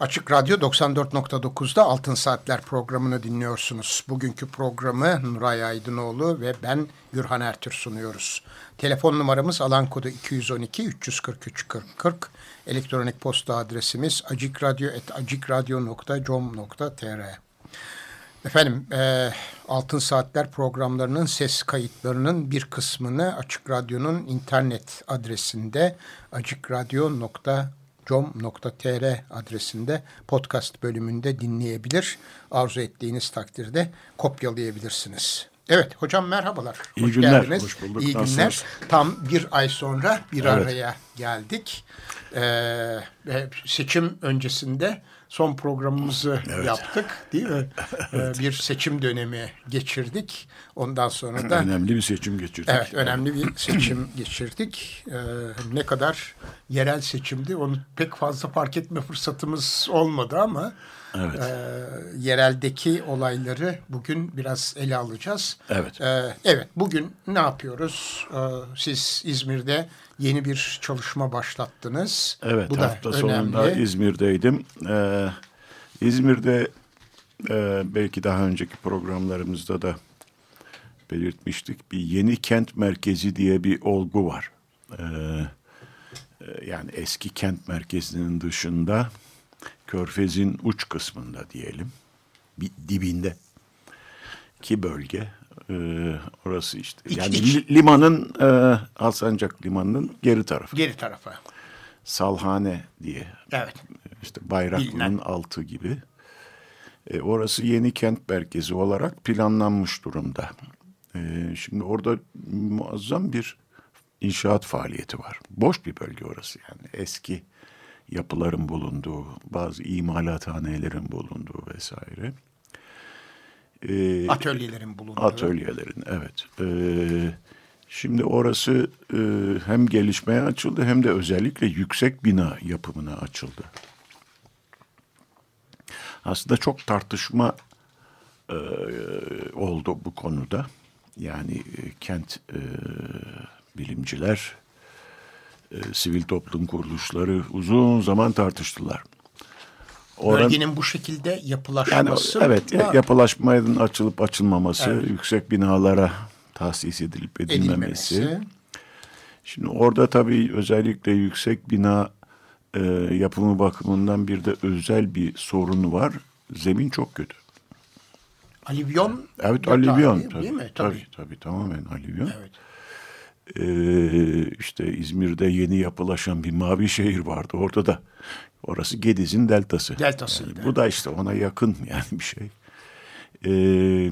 Açık Radyo 94.9'da Altın Saatler programını dinliyorsunuz. Bugünkü programı Nuray Aydınoğlu ve ben Gürhan Ertür sunuyoruz. Telefon numaramız alan kodu 212 343 40 40. Elektronik posta adresimiz acikradyo.com.tr Efendim, e, Altın Saatler programlarının ses kayıtlarının bir kısmını Açık Radyo'nun internet adresinde acikradyo.com com.tr adresinde podcast bölümünde dinleyebilir. Arzu ettiğiniz takdirde kopyalayabilirsiniz. Evet hocam merhabalar. İyi hoş günler. Geldiniz. Hoş bulduk. İyi Nasılsınız? günler. Tam bir ay sonra bir evet. araya geldik. Ee, seçim öncesinde son programımızı evet. yaptık değil mi? evet. Bir seçim dönemi geçirdik. Ondan sonra da... Önemli bir seçim geçirdik. Evet önemli bir seçim geçirdik. Ee, ne kadar yerel seçimdi onu pek fazla fark etme fırsatımız olmadı ama... Evet. E, yereldeki olayları bugün biraz ele alacağız. Evet. E, evet. Bugün ne yapıyoruz? E, siz İzmir'de yeni bir çalışma başlattınız. Evet. Bu hafta da sonunda önemli. İzmir'deydim. Ee, İzmir'de e, belki daha önceki programlarımızda da belirtmiştik. Bir yeni kent merkezi diye bir olgu var. Ee, yani eski kent merkezinin dışında Körfez'in uç kısmında diyelim, bir dibinde ki bölge e, orası işte. İç, yani iç. limanın e, Alsancak limanının geri tarafı. Geri tarafı. Salhane diye. Evet. İşte Bayraklı'nın altı gibi. E, orası yeni kent merkezi olarak planlanmış durumda. E, şimdi orada muazzam bir inşaat faaliyeti var. Boş bir bölge orası yani eski yapıların bulunduğu, bazı imalathanelerin bulunduğu vesaire. Ee, atölyelerin bulunduğu. Atölyelerin, evet. Ee, şimdi orası e, hem gelişmeye açıldı hem de özellikle yüksek bina yapımına açıldı. Aslında çok tartışma e, oldu bu konuda. Yani e, kent e, bilimciler e, sivil toplum kuruluşları uzun zaman tartıştılar. Oran, Bölgenin bu şekilde yapılaşması. Yani, evet da, yapılaşmanın açılıp açılmaması, evet. yüksek binalara tahsis edilip edilmemesi. edilmemesi. Şimdi orada tabii özellikle yüksek bina e, yapımı bakımından bir de özel bir sorun var. Zemin çok kötü. Alivyon? Evet alivyon. Tabii, değil mi? Tabii. tabii tabii tamamen alivyon. Evet. Ee, işte İzmir'de yeni yapılaşan bir mavi şehir vardı. Orada da orası Gediz'in deltası. Deltası. Yani bu da işte ona yakın yani bir şey. Ee,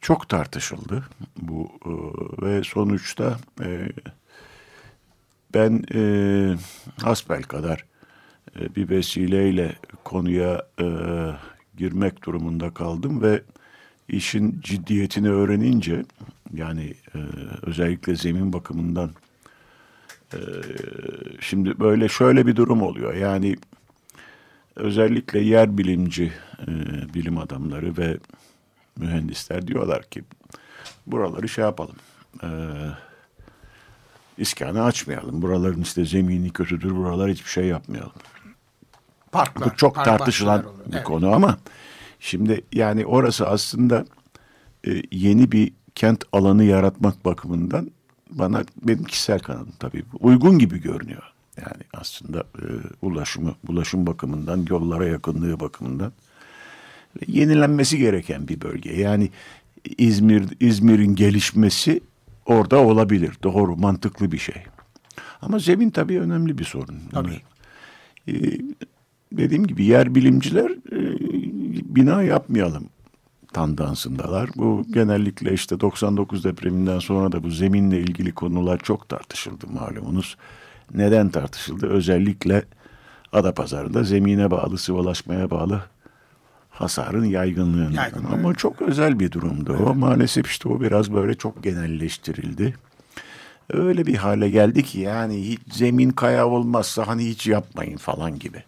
çok tartışıldı bu e, ve sonuçta e, ben e, hasbel kadar e, bir vesileyle konuya e, girmek durumunda kaldım ve işin ciddiyetini öğrenince yani e, özellikle zemin bakımından e, şimdi böyle şöyle bir durum oluyor. Yani özellikle yer bilimci e, bilim adamları ve mühendisler diyorlar ki buraları şey yapalım. E, iskanı açmayalım. Buraların işte zemini kötüdür. Buralar hiçbir şey yapmayalım. Parklar, Bu çok park tartışılan bir evet. konu ama şimdi yani orası aslında e, yeni bir kent alanı yaratmak bakımından bana benim kişisel kanalım tabii uygun gibi görünüyor. Yani aslında e, ulaşımı, ulaşım bakımından, yollara yakınlığı bakımından yenilenmesi gereken bir bölge. Yani İzmir İzmir'in gelişmesi orada olabilir. Doğru, mantıklı bir şey. Ama zemin tabii önemli bir sorun. Tabii. Ee, dediğim gibi yer bilimciler e, bina yapmayalım tandansındalar. Bu genellikle işte 99 depreminden sonra da bu zeminle ilgili konular çok tartışıldı malumunuz. Neden tartışıldı? Özellikle Adapazarı'nda zemine bağlı, sıvalaşmaya bağlı hasarın yaygınlığından. Yaygın, Ama çok özel bir durumdu evet. o. Maalesef işte o biraz böyle çok genelleştirildi. öyle bir hale geldi ki yani hiç zemin kaya olmazsa hani hiç yapmayın falan gibi.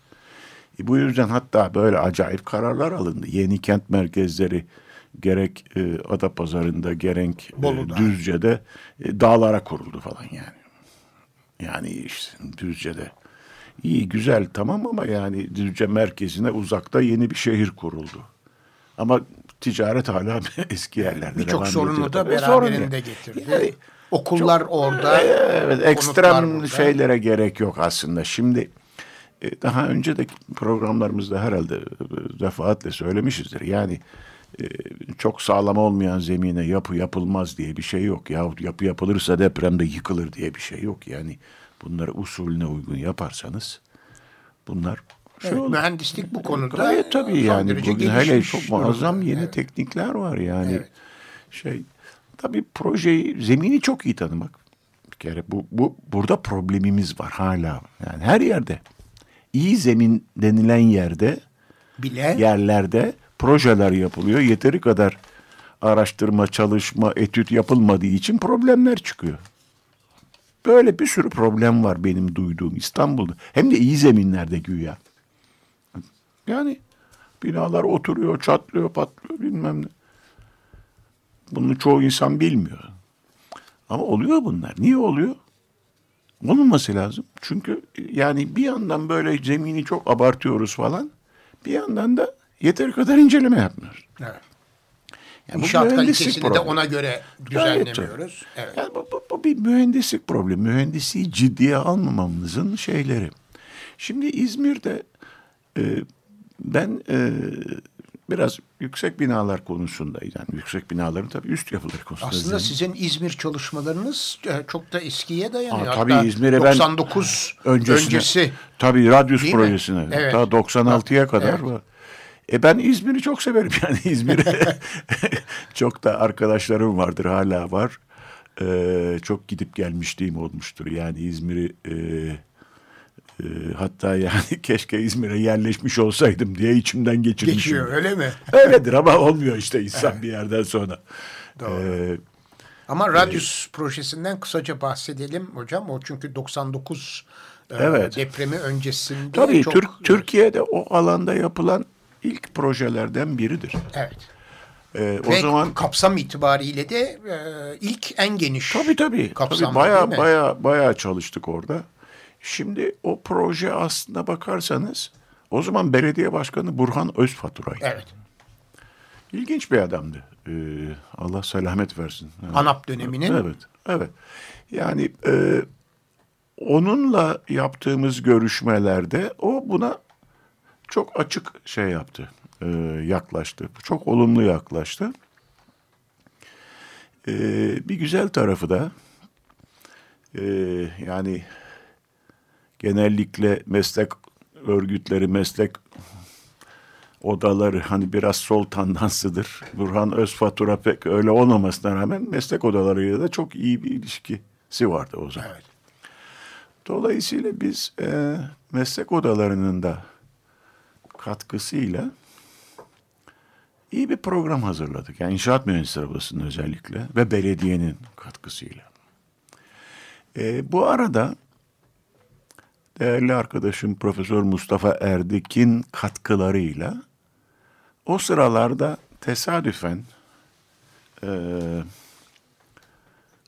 E, bu yüzden hatta böyle acayip kararlar alındı. Yeni kent merkezleri gerek e, Adapazarı'nda gerek e. Düzce'de e, dağlara kuruldu falan yani. Yani işte Düzce'de. İyi güzel tamam ama yani Düzce merkezine uzakta yeni bir şehir kuruldu. Ama ticaret hala eski yerlerde Birçok sorunu da sorun beraberinde getirdi. Yani Okullar orada. Evet, ekstrem şeylere gerek yok aslında. Şimdi e, daha önce de programlarımızda herhalde e, defaatle söylemişizdir. Yani e, çok sağlam olmayan zemine yapı yapılmaz diye bir şey yok. Yahut yapı yapılırsa depremde yıkılır diye bir şey yok. Yani bunları usulüne uygun yaparsanız bunlar şey Evet, olur. mühendislik bu konuda Gayet tabii yani bugün hele çok muazzam yeni Evet. teknikler var yani. Evet. Şey tabii projeyi zemini çok iyi tanımak. Bir kere bu bu burada problemimiz var hala. Yani her yerde iyi zemin denilen yerde Bile yerlerde projeler yapılıyor. Yeteri kadar araştırma, çalışma, etüt yapılmadığı için problemler çıkıyor. Böyle bir sürü problem var benim duyduğum İstanbul'da. Hem de iyi zeminlerde güya. Yani binalar oturuyor, çatlıyor, patlıyor bilmem ne. Bunu çoğu insan bilmiyor. Ama oluyor bunlar. Niye oluyor? Olmaması lazım. Çünkü yani bir yandan böyle zemini çok abartıyoruz falan. Bir yandan da yeteri kadar inceleme yapmıyoruz. evet. Yani bu İnşaat mühendislik kalitesini de problemi. ona göre düzenlemiyoruz. Evet. Yani bu, bu, bu bir mühendislik problemi. Mühendisliği ciddiye almamamızın şeyleri. Şimdi İzmir'de e, ben e, biraz yüksek binalar konusunda yani yüksek binaların tabii üst yapıları konusunda. Aslında sizin İzmir çalışmalarınız e, çok da eskiye dayanıyor. Aa, tabii Hatta İzmir'e ben 99 öncesine, öncesi. Tabii Radyus Değil mi? projesine. Evet. Daha 96'ya kadar Evet. E ben İzmir'i çok severim yani İzmir'e çok da arkadaşlarım vardır hala var. Ee, çok gidip gelmişliğim olmuştur yani İzmir'i e, e, hatta yani keşke İzmir'e yerleşmiş olsaydım diye içimden geçirmişim. Geçiyor öyle mi? Öyledir ama olmuyor işte insan bir yerden sonra. Doğru. Ee, Ama Radius projesinden kısaca bahsedelim hocam. O çünkü 99 e, Evet. depremi öncesinde tabii çok... Türk, Türkiye'de o alanda yapılan ilk projelerden biridir. Evet. Ee, o Ve zaman kapsam itibariyle de e, ilk en geniş Tabii tabii. kapsamlı tabii baya baya baya çalıştık orada. Şimdi o proje aslında bakarsanız o zaman belediye başkanı Burhan Özfatura'ydı. Evet. İlginç bir adamdı. Ee, Allah selamet versin. Evet. ANAP döneminin Evet, evet. Yani e, onunla yaptığımız görüşmelerde o buna çok açık şey yaptı, e, yaklaştı. Çok olumlu yaklaştı. E, bir güzel tarafı da e, yani genellikle meslek örgütleri, meslek odaları hani biraz sol tandansıdır. Burhan Özfatura pek öyle olmamasına rağmen meslek odalarıyla da çok iyi bir ilişkisi vardı o zaman. Evet. Dolayısıyla biz e, meslek odalarının da katkısıyla iyi bir program hazırladık. Yani İnşaat Mühendisleri Odası'nın özellikle ve belediyenin katkısıyla. E, bu arada değerli arkadaşım Profesör Mustafa Erdik'in katkılarıyla o sıralarda tesadüfen e,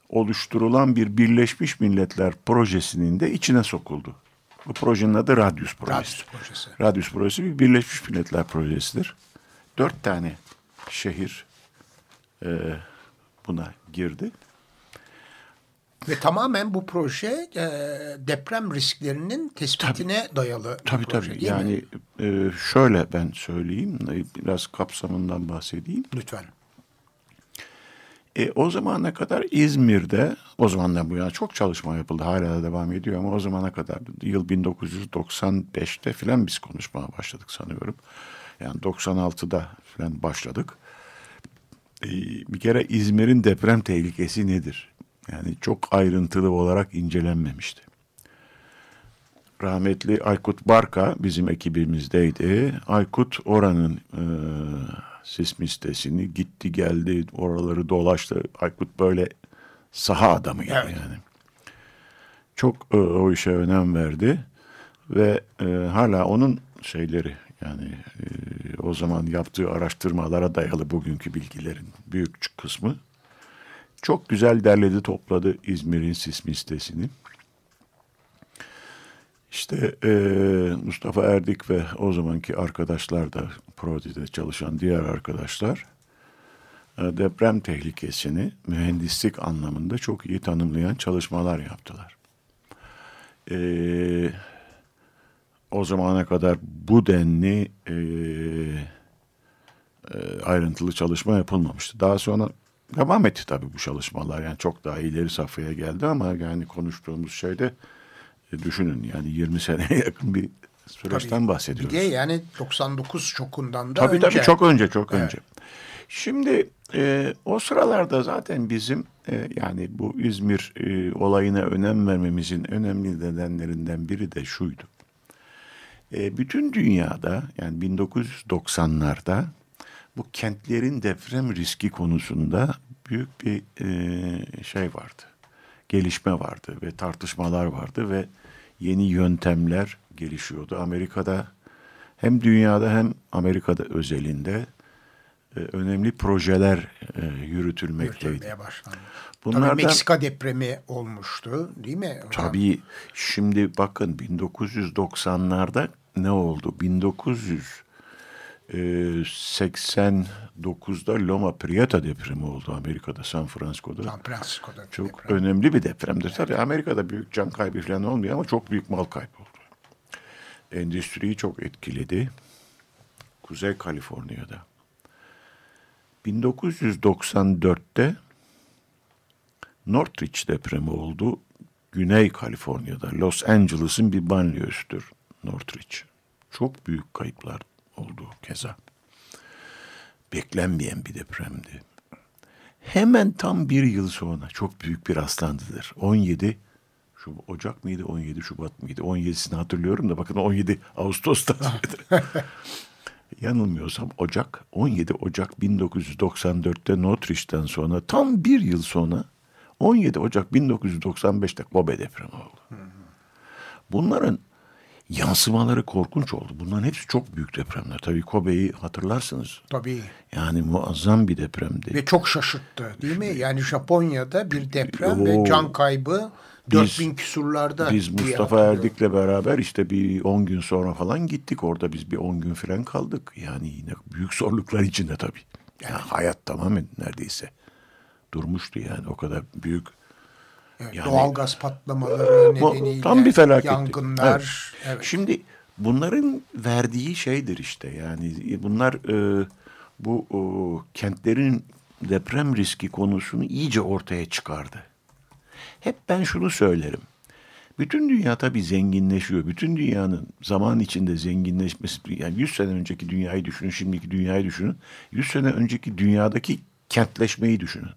oluşturulan bir Birleşmiş Milletler projesinin de içine sokuldu. Bu projenin adı Radius Projesi. Radius projesi. Radius Projesi bir Birleşmiş Milletler projesidir. Dört tane şehir e, buna girdi. Ve tamamen bu proje e, deprem risklerinin tespitine dayalı bir Tabii proje tabii. mi? Yani e, şöyle ben söyleyeyim, e, biraz kapsamından bahsedeyim. Lütfen. E, o zamana kadar İzmir'de, o zamandan bu yana çok çalışma yapıldı. Hala da devam ediyor ama o zamana kadar yıl 1995'te filan biz konuşmaya başladık sanıyorum. Yani 96'da filan başladık. E, bir kere İzmir'in deprem tehlikesi nedir? Yani çok ayrıntılı olarak incelenmemişti. Rahmetli Aykut Barka bizim ekibimizdeydi. Aykut oranın e, sismistesini gitti geldi oraları dolaştı. Aykut böyle saha adamı yani. Evet. yani. çok e, o işe önem verdi ve e, hala onun şeyleri yani e, o zaman yaptığı araştırmalara dayalı bugünkü bilgilerin büyük kısmı çok güzel derledi topladı İzmir'in sismi sitesini. İşte e, Mustafa Erdik ve o zamanki arkadaşlar da Prodi'de çalışan diğer arkadaşlar e, deprem tehlikesini mühendislik anlamında çok iyi tanımlayan çalışmalar yaptılar. E, o zamana kadar bu denli e, e, ayrıntılı çalışma yapılmamıştı. Daha sonra devam etti tabii bu çalışmalar. Yani çok daha ileri safhaya geldi ama yani konuştuğumuz şeyde e, düşünün yani 20 seneye yakın bir süreçten Tabii. bahsediyoruz. Bir de yani 99 şokundan da Tabii önce. tabii çok önce çok Evet. önce. Şimdi e, o sıralarda zaten bizim e, yani bu İzmir e, olayına önem vermemizin önemli nedenlerinden biri de şuydu. E, bütün dünyada yani 1990'larda bu kentlerin deprem riski konusunda büyük bir e, şey vardı. Gelişme vardı ve tartışmalar vardı ve yeni yöntemler gelişiyordu. Amerika'da hem dünyada hem Amerika'da özelinde e, önemli projeler e, yürütülmekteydi. Bunlardan- Tabii Meksika depremi olmuştu değil mi? hocam? Tabii şimdi bakın 1990'larda ne oldu? 1989'da Loma Prieta depremi oldu Amerika'da, San Francisco'da. San Francisco'da Çok deprem. önemli bir depremdir. Tabii Amerika'da büyük can kaybı falan olmuyor ama çok büyük mal kaybı oldu. Endüstriyi çok etkiledi. Kuzey Kaliforniya'da. 1994'te Northridge depremi oldu. Güney Kaliforniya'da. Los Angeles'ın bir banliyösüdür Northridge. Çok büyük kayıplar oldu keza. Beklenmeyen bir depremdi. Hemen tam bir yıl sonra çok büyük bir rastlantıdır. 17 şu Ocak mıydı 17 Şubat mıydı? 17'sini hatırlıyorum da bakın 17 Ağustos'ta. Yanılmıyorsam Ocak 17 Ocak 1994'te Northridge'den sonra tam bir yıl sonra 17 Ocak 1995'te Kobe depremi oldu. Bunların yansımaları korkunç oldu. Bunların hepsi çok büyük depremler. Tabii Kobe'yi hatırlarsınız. Tabii. Yani muazzam bir depremdi. Ve çok şaşırttı değil mi? Yani Japonya'da bir deprem ve Oo. can kaybı Biz- 4000 küsurlarda. Biz Mustafa. Erdik'le beraber işte bir 10 gün sonra falan gittik orada. Biz bir 10 gün falan kaldık. Yani yine büyük zorluklar içinde tabii. Yani hayat tamamen neredeyse durmuştu yani o kadar büyük. Evet, yani- Doğalgaz patlamaları nedeniyle tam bir yangınlar. Evet. Evet. Şimdi bunların verdiği şeydir işte yani bunlar e, bu o, kentlerin deprem riski konusunu iyice ortaya çıkardı. Hep ben şunu söylerim. Bütün dünya tabii zenginleşiyor. Bütün dünyanın zaman içinde zenginleşmesi, yani 100 sene önceki dünyayı düşünün, şimdiki dünyayı düşünün. 100 sene önceki dünyadaki kentleşmeyi düşünün.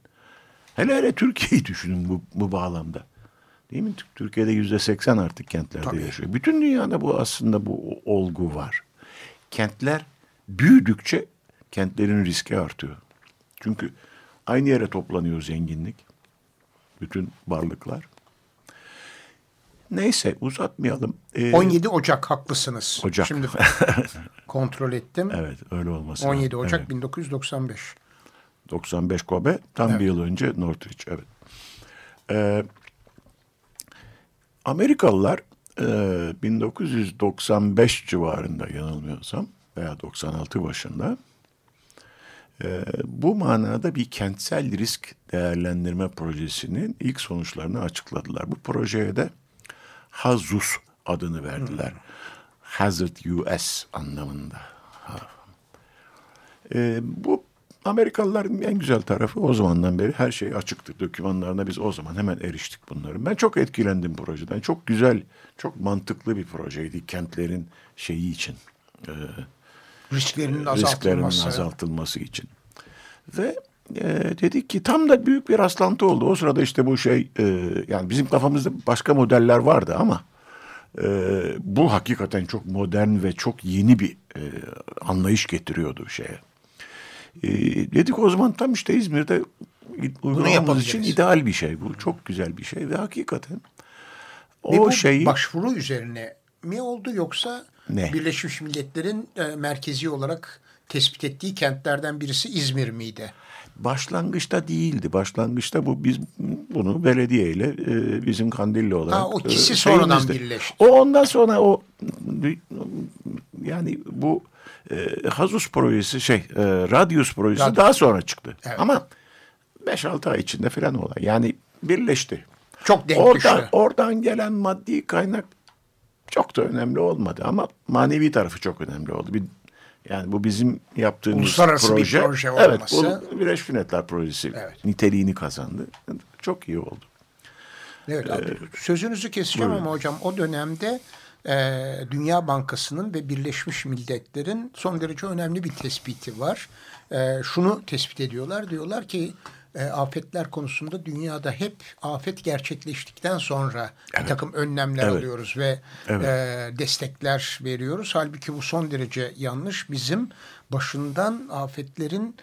Hele hele Türkiye'yi düşünün bu, bu bağlamda. Değil mi? Türkiye'de yüzde seksen artık kentlerde Tabii. yaşıyor. Bütün dünyada bu aslında bu olgu var. Kentler büyüdükçe kentlerin riski artıyor. Çünkü aynı yere toplanıyor zenginlik. Bütün varlıklar. Neyse uzatmayalım. Ee, 17 Ocak haklısınız. Ocak. Şimdi kontrol ettim. Evet öyle olması 17 lazım. Ocak Evet. 1995. 95 Kobe tam Evet. bir yıl önce Northridge evet. Ee, Amerikalılar e, 1995 civarında yanılmıyorsam veya 96 başında e, bu manada bir kentsel risk değerlendirme projesinin ilk sonuçlarını açıkladılar. Bu projeye de HAZUS adını verdiler. Hazard US anlamında. E, bu Amerikalıların en güzel tarafı o zamandan beri her şey açıktı. Dokümanlarına biz o zaman hemen eriştik bunların. Ben çok etkilendim projeden. Çok güzel, çok mantıklı bir projeydi kentlerin şeyi için. E, Risklerinin risklerinin azaltılması. azaltılması için. Ve e, dedik ki tam da büyük bir rastlantı oldu. O sırada işte bu şey e, yani bizim kafamızda başka modeller vardı ama e, bu hakikaten çok modern ve çok yeni bir e, anlayış getiriyordu şeye. E, dedik o zaman tam işte İzmir'de uygulamamız için ideal bir şey bu. Çok güzel bir şey ve hakikaten o Ve bu şeyi başvuru üzerine mi oldu yoksa Ne? Birleşmiş Milletler'in e, merkezi olarak tespit ettiği kentlerden birisi İzmir miydi? başlangıçta değildi. Başlangıçta bu biz bunu belediyeyle e, bizim Kandilli olarak. Ha, o ikisi e, sonradan birleşti. O ondan sonra o yani bu e, Hazus projesi şey e, Radius projesi Radius. daha sonra çıktı. Evet. Ama 5-6 ay içinde falan olay. Yani birleşti. Çok denk Oradan, düştü. oradan gelen maddi kaynak çok da önemli olmadı ama manevi tarafı çok önemli oldu. Bir, yani bu bizim yaptığımız Uluslararası bir proje. proje evet, olması. bu Birleşmiş Milletler Projesi Evet. niteliğini kazandı. Çok iyi oldu. Evet, abi, sözünüzü keseceğim ama hocam o dönemde e, Dünya Bankası'nın ve Birleşmiş Milletler'in son derece önemli bir tespiti var. E, şunu tespit ediyorlar, diyorlar ki e, afetler konusunda dünyada hep afet gerçekleştikten sonra bir takım önlemler Evet. alıyoruz ve Evet. e, destekler veriyoruz. Halbuki bu son derece yanlış. Bizim başından afetlerin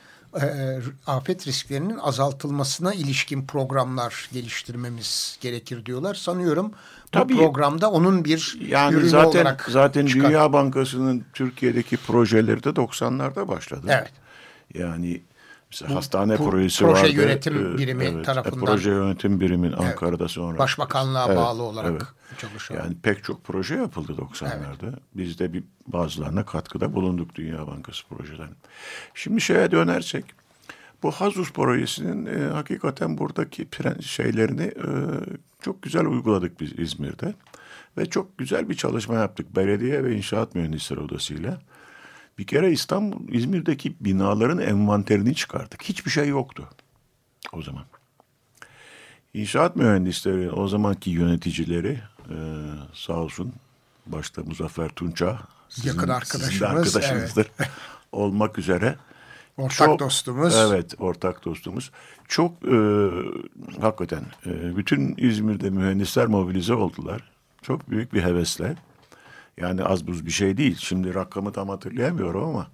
e, afet risklerinin azaltılmasına ilişkin programlar geliştirmemiz gerekir diyorlar. Sanıyorum Tabii. bu programda onun bir Yani ürünü zaten olarak zaten çıkar. Dünya Bankası'nın Türkiye'deki projeleri de 90'larda başladı. Evet. Yani mesela hastane pro- projesi proje vardı. yönetim Ee, birimi evet. tarafından. E, Proje yönetim birimin Ankara'da sonra. Başbakanlığa Evet, bağlı olarak evet. çalışan. Yani pek çok proje yapıldı 90'larda. Biz de bir bazılarına katkıda bulunduk Dünya Bankası projelerin. Şimdi şeye dönersek bu Hazus projesinin e, hakikaten buradaki şeylerini e, çok güzel uyguladık biz İzmir'de. Ve çok güzel bir çalışma yaptık belediye ve inşaat mühendisleri odasıyla. Bir kere İstanbul, İzmir'deki binaların envanterini çıkardık. Hiçbir şey yoktu o zaman. İnşaat mühendisleri o zamanki yöneticileri e, sağ olsun başta Muzaffer Tunça sizin- Yakın sizin arkadaşımız, arkadaşınızdır olmak üzere. Ortak dostumuz. Evet ortak dostumuz. Çok e, hakikaten e, bütün İzmir'de mühendisler mobilize oldular. Çok büyük bir hevesle. Yani az buz bir şey değil. Şimdi rakamı tam hatırlayamıyorum ama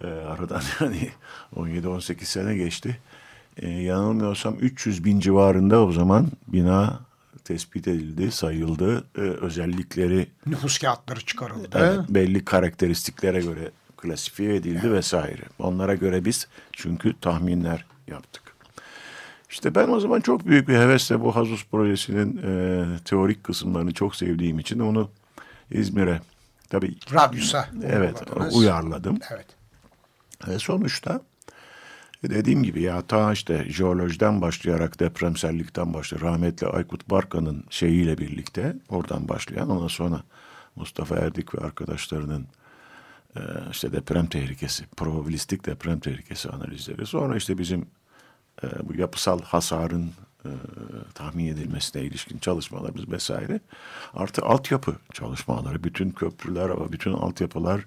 e, aradan yani 17-18 sene geçti. E, yanılmıyorsam 300 bin civarında o zaman bina tespit edildi, sayıldı. E, özellikleri Nüfus kağıtları çıkarıldı. Evet, belli karakteristiklere göre klasifiye edildi vesaire. Onlara göre biz çünkü tahminler yaptık. İşte ben o zaman çok büyük bir hevesle bu Hazus projesinin e, teorik kısımlarını çok sevdiğim için onu İzmir'e tabii Radyusa evet uyarladım. Evet. Ve sonuçta dediğim gibi ya ta işte jeolojiden başlayarak depremsellikten başlayarak rahmetli Aykut Barkan'ın şeyiyle birlikte oradan başlayan ondan sonra Mustafa Erdik ve arkadaşlarının e, işte deprem tehlikesi, probabilistik deprem tehlikesi analizleri. Sonra işte bizim e, bu yapısal hasarın e, tahmin edilmesine ilişkin çalışmalarımız vesaire. Artı altyapı çalışmaları, bütün köprüler ve bütün altyapılar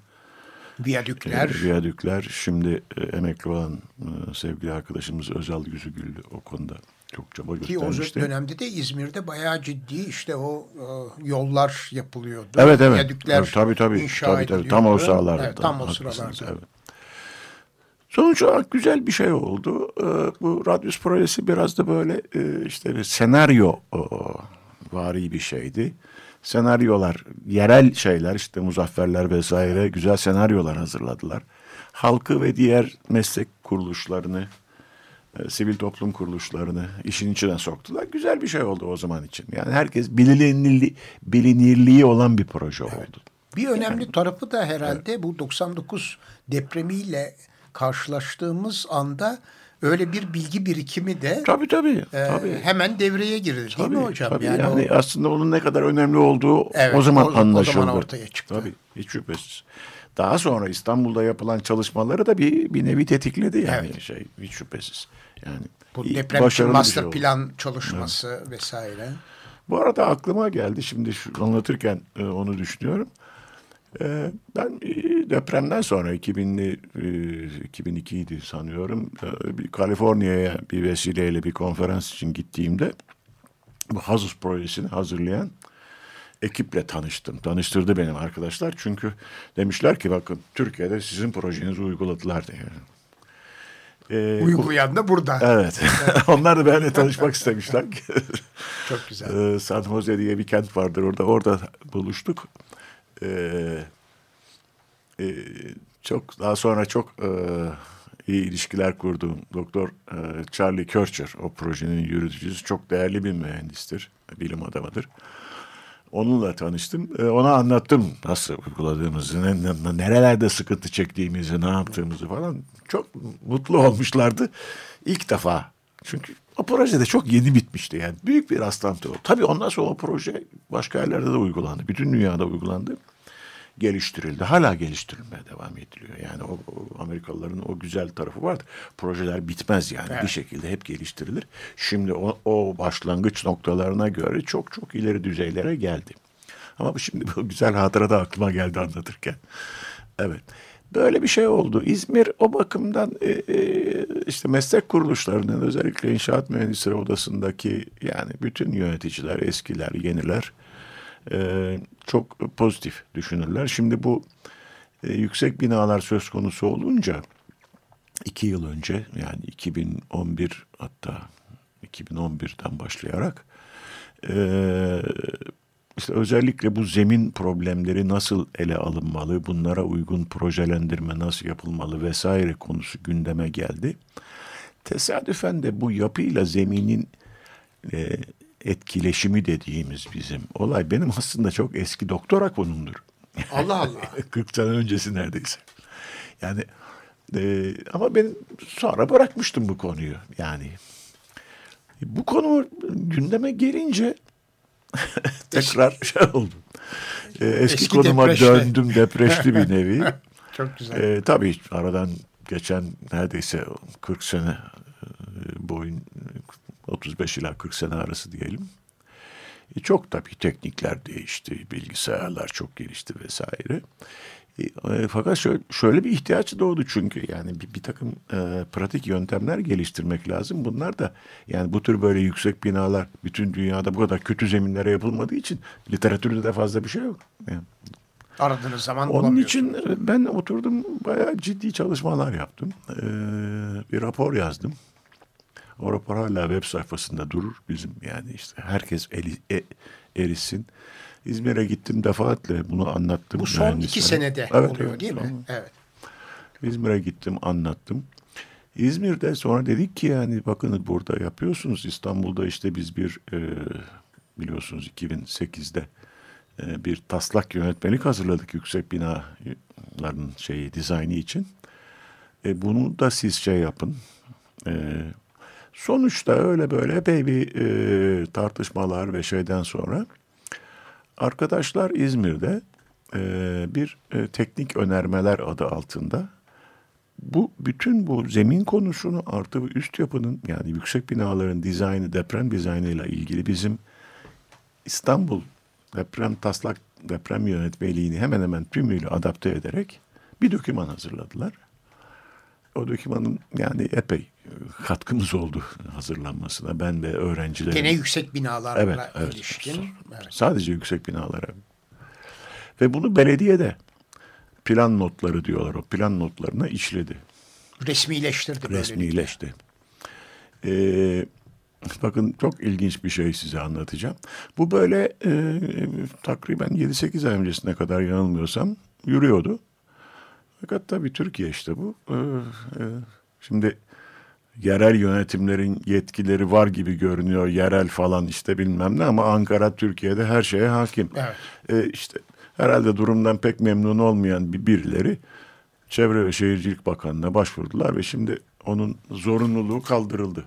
Viyadükler. e, viyadükler şimdi e, emekli olan e, sevgili arkadaşımız Özal Yüzügül o konuda çok çaba Ki o göstermişti. dönemde de İzmir'de bayağı ciddi işte o e, yollar yapılıyordu. Evet evet. Viyadükler Evet, tabii tabii. inşa tabii, tabii. Tam o ediliyordu. sıralarda. Evet, tam o sıralarda. Evet. Sonuç olarak güzel bir şey oldu. Ee, bu Radius projesi biraz da böyle e, işte bir senaryo o, vari bir şeydi. Senaryolar, yerel şeyler işte muzafferler vesaire güzel senaryolar hazırladılar. Halkı ve diğer meslek kuruluşlarını, e, sivil toplum kuruluşlarını işin içine soktular. Güzel bir şey oldu o zaman için. Yani herkes bilinirliği, bilinirliği olan bir proje oldu. Bir önemli tarafı da herhalde bu 99 depremiyle karşılaştığımız anda öyle bir bilgi birikimi de Tabii tabii. e, tabii. hemen devreye değil Tabii, mi hocam? tabii. Yani, Yani, o- aslında onun ne kadar önemli olduğu Evet, o zaman o- o zaman anlaşıldı. ortaya çıktı. Tabii, hiç şüphesiz. Daha sonra İstanbul'da yapılan çalışmaları da bir bir nevi tetikledi yani Evet. şey hiç şüphesiz. Yani bu deprem için bir master şey oldu. plan çalışması vesaire. Bu arada aklıma geldi şimdi şu, anlatırken e, onu düşünüyorum. E, ben e, depremden sonra 2000'li e, 2002 idi sanıyorum. E, bir Kaliforniya'ya bir vesileyle bir konferans için gittiğimde bu Hazus projesini hazırlayan ekiple tanıştım. Tanıştırdı benim arkadaşlar. Çünkü demişler ki bakın Türkiye'de sizin projenizi uyguladılar diye. Ee, Uygulayan da burada. Evet. Onlar da benimle tanışmak istemişler. Çok güzel. Ee, San Jose diye bir kent vardır orada. Orada buluştuk. Ee, e, çok daha sonra çok e, iyi ilişkiler kurduğum Doktor e, Charlie Kircher o projenin yürütücüsü çok değerli bir mühendistir, bilim adamıdır. Onunla tanıştım. E, ona anlattım nasıl uyguladığımızı, ne- nerelerde sıkıntı çektiğimizi, ne yaptığımızı falan. Çok mutlu olmuşlardı. İlk defa. Çünkü o proje de çok yeni bitmişti. Yani büyük bir rastlantı oldu. Tabii ondan sonra o proje başka yerlerde de uygulandı. Bütün dünyada uygulandı. Geliştirildi. Hala geliştirilmeye devam ediliyor. Yani o, o Amerikalıların o güzel tarafı var. Projeler bitmez yani. Evet. Bir şekilde hep geliştirilir. Şimdi o, o başlangıç noktalarına göre çok çok ileri düzeylere geldi. Ama şimdi bu güzel hatıra da aklıma geldi anlatırken. Evet. Böyle bir şey oldu. İzmir o bakımdan e, e, işte meslek kuruluşlarının özellikle inşaat mühendisleri odasındaki yani bütün yöneticiler, eskiler, yeniler e, çok pozitif düşünürler. Şimdi bu e, yüksek binalar söz konusu olunca iki yıl önce yani 2011 hatta 2011'den başlayarak e, işte özellikle bu zemin problemleri nasıl ele alınmalı, bunlara uygun projelendirme nasıl yapılmalı vesaire konusu gündeme geldi. Tesadüfen de bu yapıyla zeminin e, etkileşimi dediğimiz bizim olay benim aslında çok eski doktora konumdur. Allah Allah. 40 sene öncesi neredeyse. Yani e, ama ben sonra bırakmıştım bu konuyu yani. Bu konu gündeme gelince tekrar şey oldu. E, eski, Eski konuma depreşte. döndüm depreşti bir nevi. Çok güzel. E, tabii aradan geçen neredeyse 40 sene e, boyun 35 ila 40 sene arası diyelim. E, çok tabii teknikler değişti, bilgisayarlar çok gelişti vesaire. E, e, fakat şöyle, şöyle bir ihtiyaç doğdu çünkü yani bir, bir takım e, pratik yöntemler geliştirmek lazım. Bunlar da yani bu tür böyle yüksek binalar bütün dünyada bu kadar kötü zeminlere yapılmadığı için literatürde de fazla bir şey yok. Yani Aradığınız zaman onun için e, ben oturdum bayağı ciddi çalışmalar yaptım. Ee, bir rapor yazdım. Rapor hala web sayfasında durur bizim yani işte herkes eli, e, erişsin. İzmir'e gittim defaatle bunu anlattım. Bu son iki senede Evet, oluyor evet, değil mi? son- Evet. İzmir'e gittim anlattım. İzmir'de sonra dedik ki yani bakın burada yapıyorsunuz. İstanbul'da işte biz bir e, biliyorsunuz 2008'de e, bir taslak yönetmelik hazırladık yüksek binaların şeyi dizaynı için. E, bunu da siz şey yapın. E, sonuçta öyle böyle epey bir e, tartışmalar ve şeyden sonra arkadaşlar İzmir'de e, bir e, teknik önermeler adı altında bu bütün bu zemin konusunu artı bu üst yapının yani yüksek binaların dizaynı, deprem dizaynıyla ilgili bizim İstanbul deprem taslak deprem yönetmeliğini hemen hemen tümüyle adapte ederek bir doküman hazırladılar. O dokümanın yani epey katkımız oldu hazırlanmasına. Ben ve öğrencilerim. Gene yüksek binalarla Evet, evet. ilişkin. Evet. Sadece yüksek binalara. Ve bunu belediyede plan notları diyorlar. O plan notlarına işledi. Resmileştirdi resmileşti. Ee, bakın çok ilginç bir şey size anlatacağım. Bu böyle e, takriben 7-8 ay öncesine kadar yanılmıyorsam yürüyordu. Fakat tabii Türkiye işte bu. Ee, e, şimdi yerel yönetimlerin yetkileri var gibi görünüyor. Yerel falan işte bilmem ne ama Ankara Türkiye'de her şeye hakim. Evet. Ee, işte herhalde durumdan pek memnun olmayan bir birileri Çevre ve Şehircilik Bakanlığı'na başvurdular ve şimdi onun zorunluluğu kaldırıldı.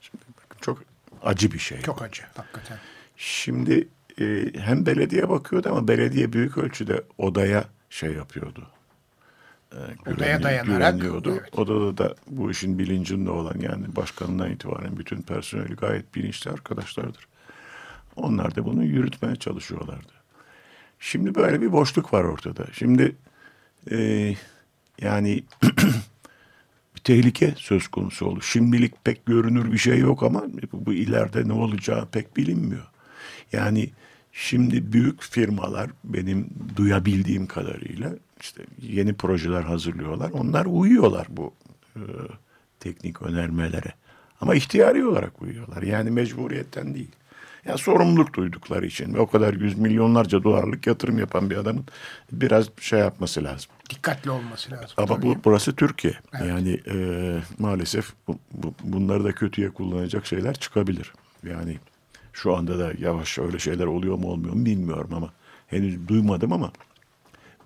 Şimdi bakın çok acı bir şey. Çok acı hakikaten. Şimdi e, hem belediye bakıyordu ama belediye büyük ölçüde odaya şey yapıyordu. E, güveni- dayanarak, evet. Odada da bu işin bilincinde olan yani başkanından itibaren bütün personeli gayet bilinçli arkadaşlardır. Onlar da bunu yürütmeye çalışıyorlardı. Şimdi böyle bir boşluk var ortada. Şimdi e, yani bir tehlike söz konusu oldu. Şimdilik pek görünür bir şey yok ama bu, bu ileride ne olacağı pek bilinmiyor. Yani Şimdi büyük firmalar benim duyabildiğim kadarıyla işte yeni projeler hazırlıyorlar. Onlar uyuyorlar bu e, teknik önermelere. Ama ihtiyari olarak uyuyorlar. Yani mecburiyetten değil. Ya sorumluluk duydukları için ve o kadar yüz milyonlarca dolarlık yatırım yapan bir adamın biraz şey yapması lazım. Dikkatli olması lazım. Ama tabii. bu burası Türkiye. Yani e, maalesef bu, bu- bunları da kötüye kullanacak şeyler çıkabilir. Yani şu anda da yavaş öyle şeyler oluyor mu olmuyor mu bilmiyorum ama henüz duymadım ama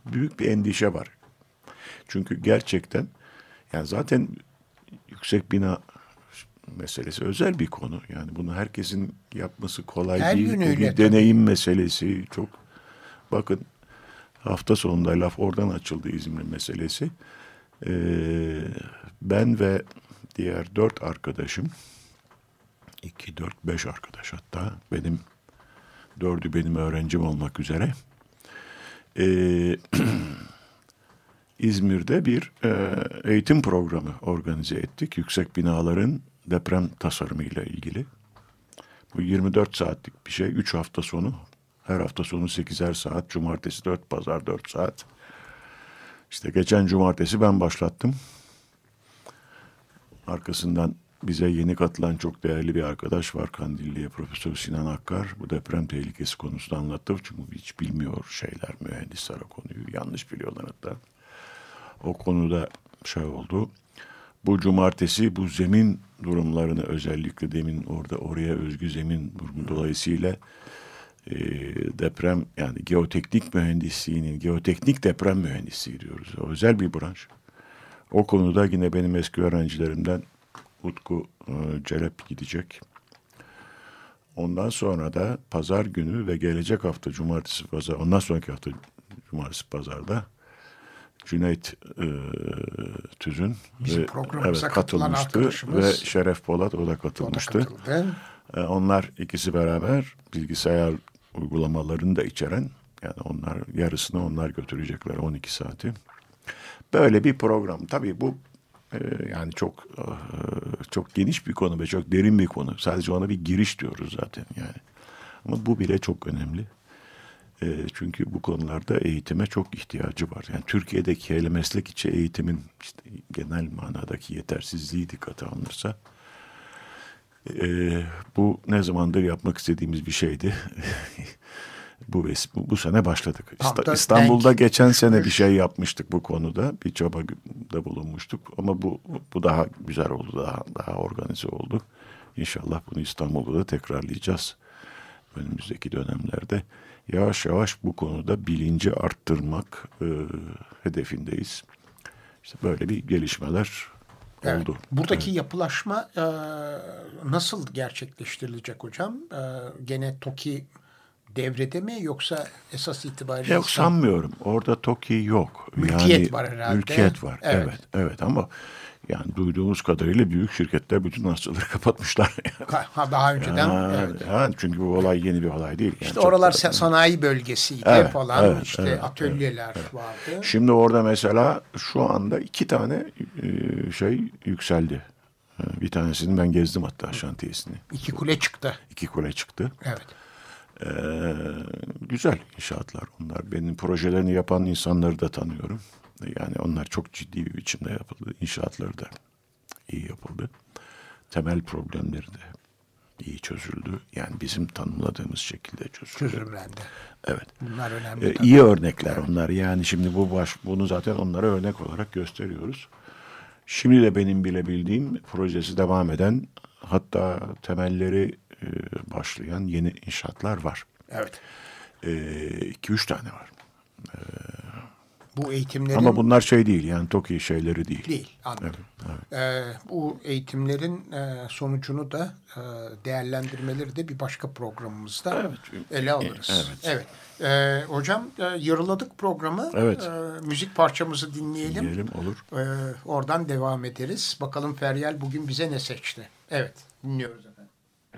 büyük bir endişe var. Çünkü gerçekten yani zaten yüksek bina meselesi özel bir konu. Yani bunu herkesin yapması kolay Her değil. Bu yönüyle bir tabii. deneyim meselesi. Çok bakın hafta sonunda laf oradan açıldı İzmir meselesi. Ee, ben ve diğer dört arkadaşım iki, dört, beş arkadaş hatta benim dördü benim öğrencim olmak üzere ee, İzmir'de bir e, eğitim programı organize ettik. Yüksek binaların deprem tasarımıyla ilgili. Bu 24 saatlik bir şey. 3 hafta sonu. Her hafta sonu 8'er saat. Cumartesi 4, pazar 4 saat. İşte geçen cumartesi ben başlattım. Arkasından bize yeni katılan çok değerli bir arkadaş var Kandilli'ye Profesör Sinan Akkar. Bu deprem tehlikesi konusunda anlattı. Çünkü hiç bilmiyor şeyler mühendisler o konuyu. Yanlış biliyorlar hatta. O konuda şey oldu. Bu cumartesi bu zemin durumlarını özellikle demin orada oraya özgü zemin durumu dolayısıyla e, deprem yani geoteknik mühendisliğinin geoteknik deprem mühendisliği diyoruz. Özel bir branş. O konuda yine benim eski öğrencilerimden Utku e, Celep gidecek. Ondan sonra da pazar günü ve gelecek hafta cumartesi pazar ondan sonraki hafta cumartesi pazarda Cüneyt e, Tüzün Bizim ve- evet, katılmıştı ve Şeref Polat o da O da katılmıştı. katıldı. E, Onlar ikisi beraber bilgisayar uygulamalarını da içeren yani onlar yarısını onlar götürecekler 12 saati. Böyle bir program. Tabii bu yani çok e, çok geniş bir konu ve çok derin bir konu. Sadece ona bir giriş diyoruz zaten yani. Ama bu bile çok önemli. E, çünkü bu konularda eğitime çok ihtiyacı var. Yani Türkiye'deki hele meslek içi eğitimin işte genel manadaki yetersizliği dikkate alınırsa ee, bu ne zamandır yapmak istediğimiz bir şeydi. bu, bu bu sene başladık. Da İstanbul'da denk geçen sene bir şey yapmıştık bu konuda. Bir çabada bulunmuştuk ama bu bu daha güzel oldu, daha daha organize oldu. İnşallah bunu İstanbul'da da tekrarlayacağız. Önümüzdeki dönemlerde yavaş yavaş bu konuda bilinci arttırmak e, hedefindeyiz. İşte böyle bir gelişmeler Evet. oldu. Buradaki yapılaşma e, nasıl gerçekleştirilecek hocam? E, gene TOKİ devrede mi yoksa esas itibariyle Yok sanmıyorum. Orada TOKİ yok. Mülkiyet var herhalde. Mülkiyet var. Evet. Evet. evet. ama yani duyduğumuz kadarıyla büyük şirketler bütün hastaları kapatmışlar. Ha, daha önceden Ha, evet. ha, çünkü bu olay yeni bir olay değil. Yani İşte oralar da- sa- sanayi bölgesiydi Evet, falan evet, işte evet, atölyeler vardı. Şimdi orada mesela şu anda iki tane e, şey yükseldi. E, Bir tanesini ben gezdim hatta şantiyesini. İki kule çıktı. İki kule çıktı. Evet. Ee, güzel inşaatlar onlar. Benim projelerini yapan insanları da tanıyorum. Yani onlar çok ciddi bir biçimde yapıldı. İnşaatları da iyi yapıldı. Temel problemleri de iyi çözüldü. Yani bizim tanımladığımız şekilde çözüldü. Çözümlendi. Evet. Bunlar önemli. Ee, iyi örnekler onlar. Yani şimdi bu baş, bunu zaten onlara örnek olarak gösteriyoruz. Şimdi de benim bilebildiğim projesi devam eden hatta temelleri e, başlayan yeni inşaatlar var. Evet. E, iki üç tane var. Bu eğitimlerin Ama bunlar şey değil yani TOKİ şeyleri değil. değil. Anladım. Ee, bu eğitimlerin e, sonucunu da e, değerlendirmeleri de bir başka programımızda Evet. ele alırız. Evet. Ee, hocam e, yarıladık programı. Evet. Ee, müzik parçamızı dinleyelim. Diyelim olur. Ee, oradan devam ederiz. Bakalım Feryal bugün bize ne seçti? Evet, dinliyoruz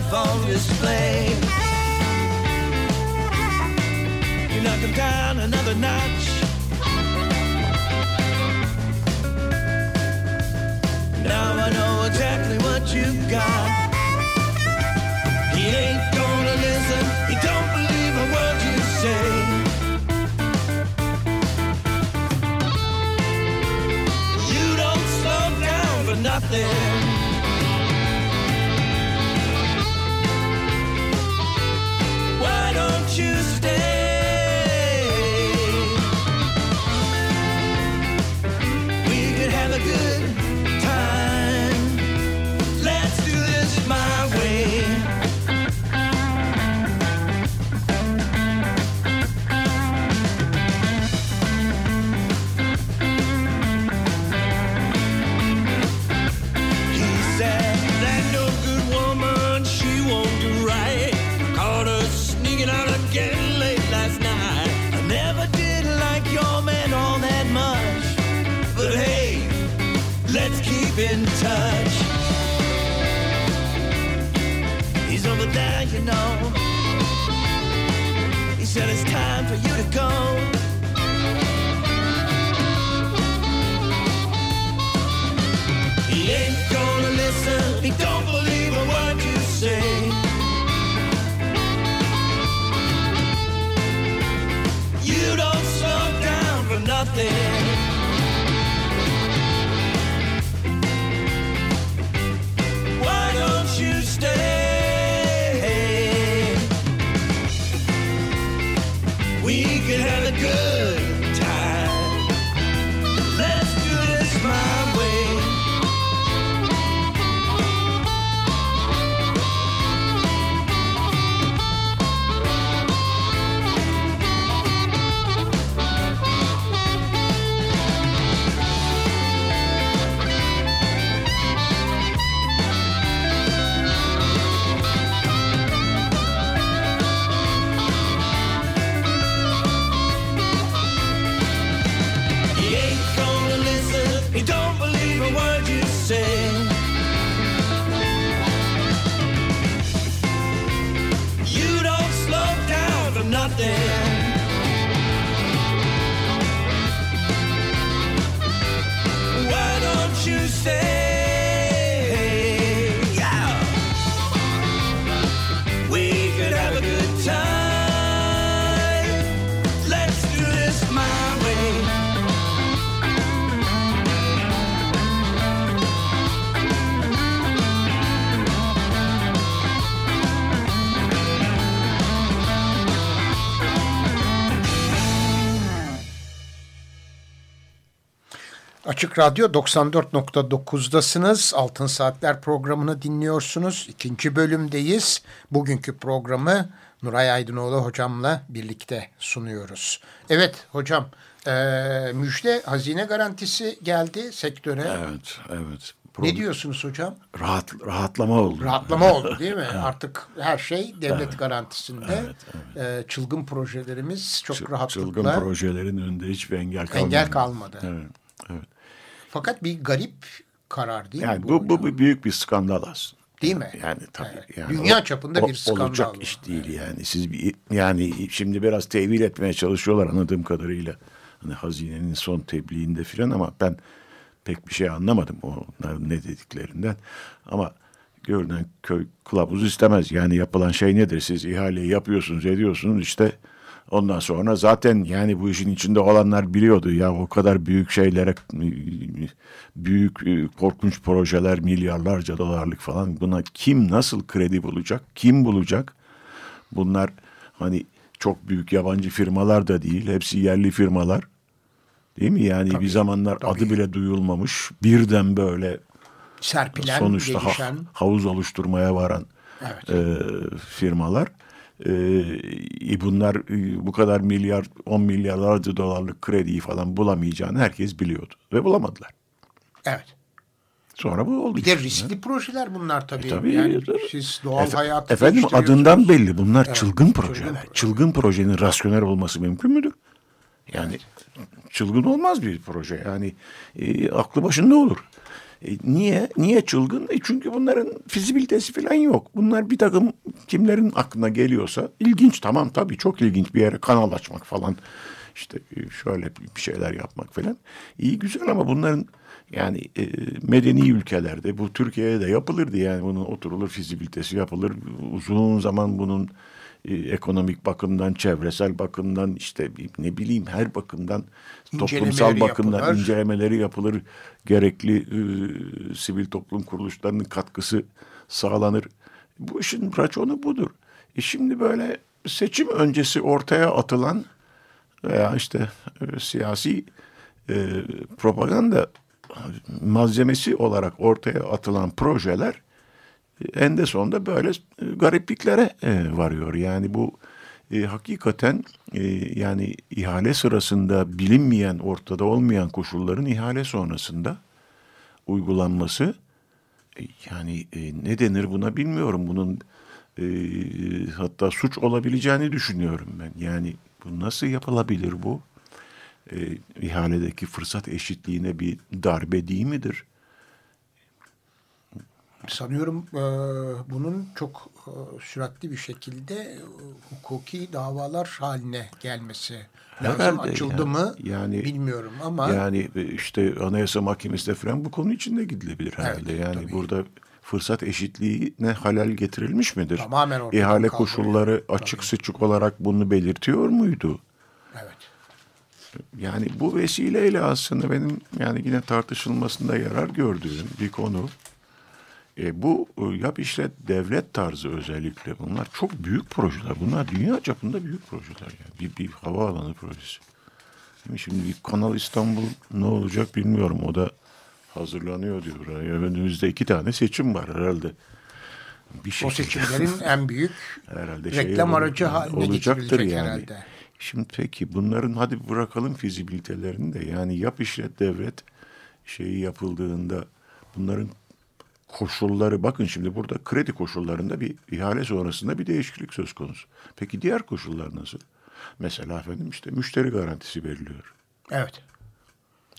love on display. You knock them down another notch. Know. He said it's time for you to go. Açık Radyo 94.9'dasınız. Altın Saatler programını dinliyorsunuz. İkinci bölümdeyiz. Bugünkü programı Nuray Aydınoğlu hocamla birlikte sunuyoruz. Evet hocam, eee, müjde hazine garantisi geldi sektöre. Evet, evet. Ne diyorsunuz hocam? Rahat, rahatlama oldu. Rahatlama oldu değil mi? Artık her şey devlet garantisinde. Eee, çılgın projelerimiz çok Çıl- rahatlıkla. Çılgın projelerin önünde hiçbir engel kalmadı. Engel kalmadı. Evet, evet. Fakat bir garip karar değil mi Yani bu? bu, bu, bu büyük bir skandal aslında. Değil mi? Yani tabii. Evet. Yani Dünya o- çapında o- bir skandal Olacak iş değil yani. Siz bir, yani şimdi biraz tevil etmeye çalışıyorlar anladığım kadarıyla. Hani hazinenin son tebliğinde filan ama ben pek bir şey anlamadım onların ne dediklerinden. Ama görünen köy kılavuz istemez. Yani yapılan şey nedir? Siz ihaleyi yapıyorsunuz, ediyorsunuz işte ondan sonra zaten yani bu işin içinde olanlar biliyordu ya o kadar büyük şeylere büyük e, korkunç projeler milyarlarca dolarlık falan buna kim nasıl kredi bulacak? Kim bulacak? Bunlar hani çok büyük yabancı firmalar da değil. Hepsi yerli firmalar. Değil mi? Yani bir zamanlar adı bile duyulmamış. Birden böyle Serpilen, sonuçta gelişen. havuz oluşturmaya varan Evet. e, firmalar. E, bunlar e, bu kadar milyar, 10 milyarlarca dolarlık krediyi falan bulamayacağını herkes biliyordu. Ve bulamadılar. Evet. Sonra bu oldu. Bir de riskli projeler bunlar tabii. E, tabii. yani siz doğal Efe- hayatı Efendim adından belli. Bunlar çılgın çılgın projeler. proje. Çılgın projenin rasyonel olması mümkün müdür? Yani çılgın olmaz bir proje. Yani e, aklı başında olur. E, niye? Niye çılgın? E, çünkü bunların fizibilitesi falan yok. Bunlar bir takım kimlerin aklına geliyorsa ilginç tamam tabii çok ilginç bir yere kanal açmak falan. İşte e, şöyle bir şeyler yapmak falan. İyi güzel ama bunların yani e, medeni ülkelerde bu Türkiye'de de yapılırdı yani bunun oturulur fizibilitesi yapılır. Uzun zaman bunun e, ekonomik bakımdan, çevresel bakımdan işte ne bileyim her bakımdan toplumsal bakımdan yapılır. incelemeleri yapılır. Gerekli e, sivil toplum kuruluşlarının katkısı sağlanır. Bu işin raconu budur. E şimdi böyle seçim öncesi ortaya atılan veya işte e, siyasi e, propaganda malzemesi olarak ortaya atılan projeler e, en de sonunda böyle e, garipliklere e, varıyor. Yani bu e, hakikaten e, yani ihale sırasında bilinmeyen, ortada olmayan koşulların ihale sonrasında uygulanması e, yani e, ne denir buna bilmiyorum. Bunun e, hatta suç olabileceğini düşünüyorum ben. Yani bu nasıl yapılabilir bu? E, ihaledeki fırsat eşitliğine bir darbe değil midir? Sanıyorum e, bunun çok e, süratli bir şekilde e, hukuki davalar haline gelmesi lazım. Herhalde Açıldı yani. mı Yani- bilmiyorum ama Yani e, işte Anayasa Mahkemesi'nde falan bu konu içinde gidilebilir herhalde. Evet, yani tabii. burada fırsat eşitliğine halel getirilmiş midir? Tamamen İhale koşulları açık seçik olarak bunu belirtiyor muydu? Yani bu vesileyle aslında benim yani yine tartışılmasında yarar gördüğüm bir konu. E, bu e, yap işlet devlet tarzı özellikle bunlar çok büyük projeler. Bunlar dünya çapında büyük projeler. Yani. Bir, bir havaalanı projesi. Şimdi Kanal İstanbul ne olacak bilmiyorum. O da hazırlanıyor diyor. Yani önümüzde iki tane seçim var herhalde. Bir O şekilde- seçimlerin en büyük herhalde şey reklam aracı haline olacaktır getirilecek yani. herhalde. Şimdi peki bunların hadi bırakalım fizibilitelerini de yani yap işlet devlet şeyi yapıldığında bunların koşulları bakın şimdi burada kredi koşullarında bir ihale sonrasında bir değişiklik söz konusu. Peki diğer koşullar nasıl? Mesela efendim işte müşteri garantisi veriliyor. Evet.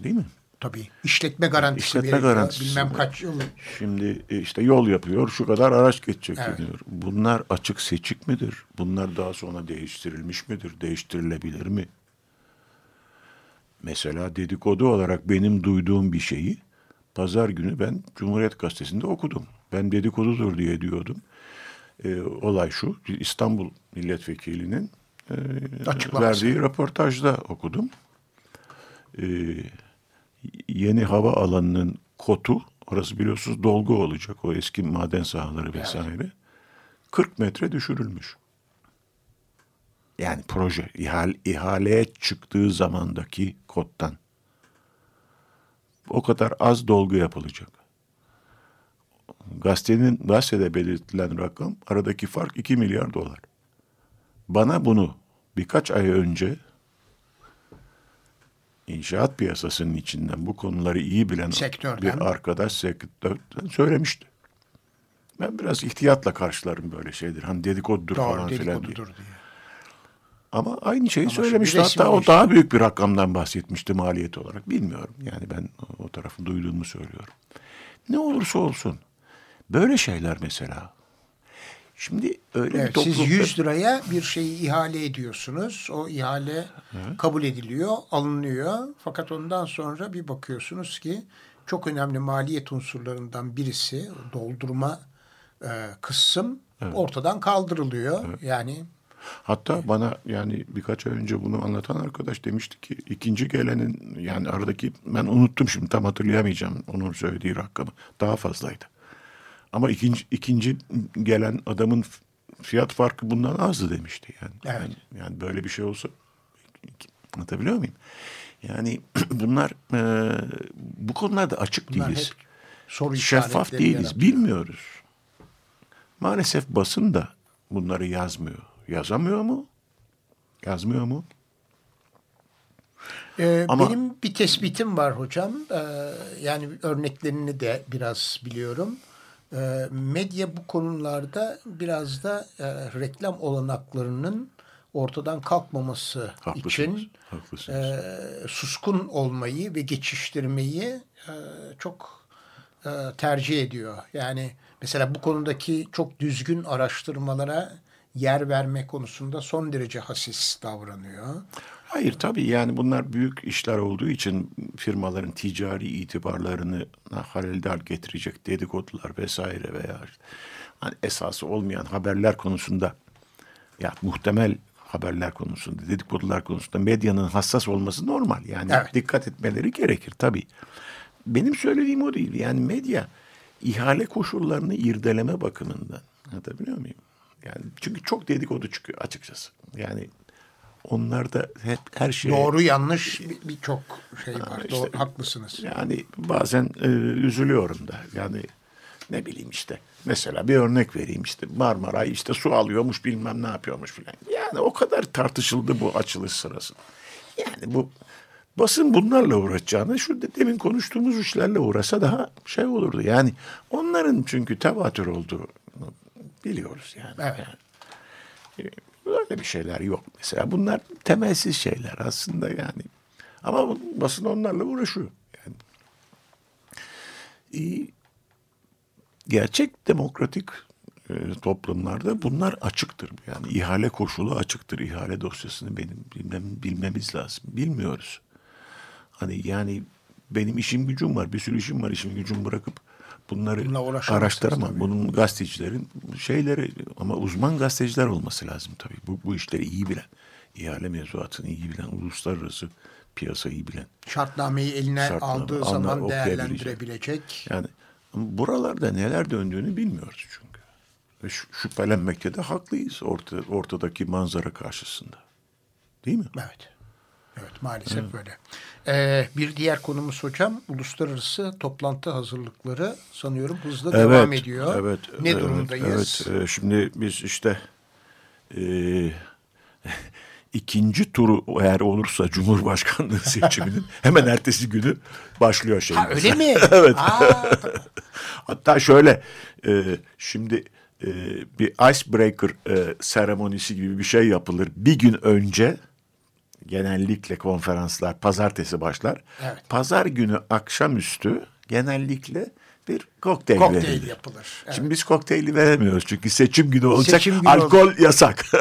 Değil mi? Tabii. İşletme garantisi İşletme veriliyor. garantisi. Bilmem kaç yıl. Şimdi e, işte yol yapıyor, şu kadar araç geçecek Evet. deniyor. Bunlar açık seçik midir? Bunlar daha sonra değiştirilmiş midir? Değiştirilebilir mi? Mesela dedikodu olarak benim duyduğum bir şeyi pazar günü ben Cumhuriyet Gazetesi'nde okudum. Ben dedikodudur diye diyordum. E, olay şu, İstanbul Milletvekili'nin e, verdiği röportajda okudum. E, yeni hava alanının kotu, orası biliyorsunuz dolgu olacak o eski maden sahaları vesaire. 40 metre düşürülmüş. Yani proje ihal, ihaleye çıktığı zamandaki kottan. O kadar az dolgu yapılacak. Gazetenin gazetede belirtilen rakam aradaki fark 2 milyar dolar. Bana bunu birkaç ay önce inşaat piyasasının içinden bu konuları iyi bilen Sektörden. bir arkadaş sektörden söylemişti. Ben biraz ihtiyatla karşılarım böyle şeydir. Hani dedikodudur Doğru falan filan diye. Ama aynı şeyi Ama söylemişti. Hatta o işte. daha büyük bir rakamdan bahsetmişti maliyet olarak. Bilmiyorum. Yani ben o tarafı duyduğumu söylüyorum. Ne olursa olsun. Böyle şeyler mesela. Şimdi öyle bir Evet, toplumda... siz 100 liraya bir şeyi ihale ediyorsunuz. O ihale kabul ediliyor, alınıyor. Fakat ondan sonra bir bakıyorsunuz ki çok önemli maliyet unsurlarından birisi doldurma e, kısım ortadan kaldırılıyor. Yani Hatta bana yani birkaç ay önce bunu anlatan arkadaş demişti ki ikinci gelenin yani aradaki ben unuttum şimdi tam hatırlayamayacağım onun söylediği rakamı. Daha fazlaydı. Ama ikinci, ikinci gelen adamın fiyat farkı bundan azdı demişti yani. Evet. Yani, yani böyle bir şey olsa anlatabiliyor muyum? Yani bunlar e, bu konularda açık bunlar değiliz. soru Şeffaf değiliz. yaratıyor. Bilmiyoruz. Maalesef basın da bunları yazmıyor. Yazamıyor mu? Yazmıyor mu? Ee, Ama- Benim bir tespitim var hocam. Ee, yani örneklerini de biraz biliyorum. Ee, medya bu konularda biraz da e, reklam olanaklarının ortadan kalkmaması Haklısınız, için haklısınız. e, suskun olmayı ve geçiştirmeyi e, çok e, tercih ediyor. Yani mesela bu konudaki çok düzgün araştırmalara yer verme konusunda son derece hassiz davranıyor. Hayır tabii yani bunlar büyük işler olduğu için firmaların ticari itibarlarını halel getirecek dedikodular vesaire veya işte hani esası olmayan haberler konusunda ya muhtemel haberler konusunda dedikodular konusunda medyanın hassas olması normal. Yani Evet. dikkat etmeleri gerekir tabii. Benim söylediğim o değil. Yani medya ihale koşullarını irdeleme bakımından. Anlatabiliyor muyum? Yani çünkü çok dedikodu çıkıyor açıkçası. Yani onlarda hep her şey Doğru yanlış bir- birçok şey var. işte- Doğru, haklısınız. yani bazen e, üzülüyorum da yani ne bileyim işte mesela bir örnek vereyim işte Marmaray işte su alıyormuş bilmem ne yapıyormuş filan. Yani o kadar tartışıldı bu açılış sırasında. Yani bu basın bunlarla uğraşacağına şu de- demin konuştuğumuz işlerle uğrasa daha şey olurdu. Yani onların çünkü tevatür olduğunu biliyoruz yani. Evet. Yani, e, Öyle bir şeyler yok mesela. Bunlar temelsiz şeyler aslında yani. Ama basın onlarla uğraşıyor. Yani. E, gerçek demokratik e, toplumlarda bunlar açıktır. Yani ihale koşulu açıktır. İhale dosyasını benim bilmem, bilmemiz lazım. Bilmiyoruz. Hani yani benim işim gücüm var. Bir sürü işim var. İşim gücüm bırakıp bunları araştıramam. Bunun gazetecilerin şeyleri ama uzman gazeteciler olması lazım tabii. Bu, bu işleri iyi bilen, ihale mevzuatını iyi bilen, uluslararası piyasayı iyi bilen. Şartnameyi eline Şartname, aldığı zaman değerlendirebilecek. Yani buralarda neler döndüğünü bilmiyoruz çünkü. Ve şüphelenmekte de haklıyız orta, ortadaki manzara karşısında. Değil mi? Evet. Evet maalesef böyle. Ee, bir diğer konumuz hocam uluslararası toplantı hazırlıkları sanıyorum hızla devam ediyor. Evet. ne evet, durumdayız? Evet. Ee, şimdi biz işte e, ikinci turu eğer olursa Cumhurbaşkanlığı seçiminin hemen ertesi günü başlıyor şey. Ha öyle mi? evet. Aa, Hatta şöyle e, şimdi e, bir icebreaker e, seremonisi gibi bir şey yapılır. Bir gün önce genellikle konferanslar pazartesi başlar. Evet. Pazar günü akşamüstü genellikle bir kokteyl, kokteyl verilir. yapılır. Evet. Şimdi biz kokteyli veremiyoruz çünkü seçim günü olacak. Seçim günü alkol yasak.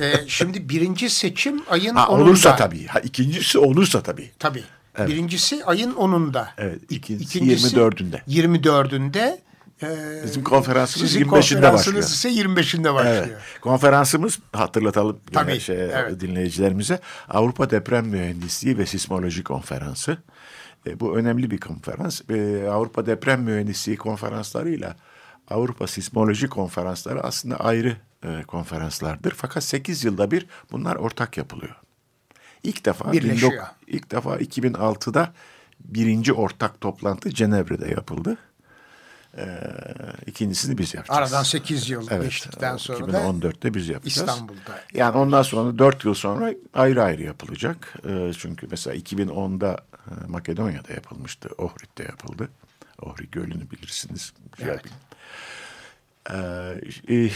Ee, şimdi birinci seçim ayın ha, 10'unda. olursa tabii. Ha, ikincisi olursa tabii. Tabii. Birincisi ayın 10'unda. Evet, İk- ikincisi ikincisi 24'ünde. 24'ünde. Ee, Bizim konferansımız sizin 25'inde konferansınız başlıyor. ise 25'inde başlıyor. Evet. Konferansımız hatırlatalım Tabii, şey, evet. dinleyicilerimize Avrupa Deprem Mühendisliği ve Sismoloji Konferansı. E, bu önemli bir konferans. E, Avrupa Deprem Mühendisliği konferanslarıyla Avrupa Sismoloji Konferansları aslında ayrı e, konferanslardır. Fakat 8 yılda bir bunlar ortak yapılıyor. İlk defa Birleşiyor. 19 ilk defa 2006'da birinci ortak toplantı Cenevre'de yapıldı. Ee, ikincisini biz yapacağız. Aradan 8 yıl Evet, geçtikten sonra da 2014'te biz yapacağız. İstanbul'da. Yani ondan sonra 4 yıl sonra ayrı ayrı yapılacak. Ee, çünkü mesela 2010'da e, Makedonya'da yapılmıştı. Ohrid'de yapıldı. Ohrid Gölü'nü bilirsiniz. Güzel Evet. Ee, e,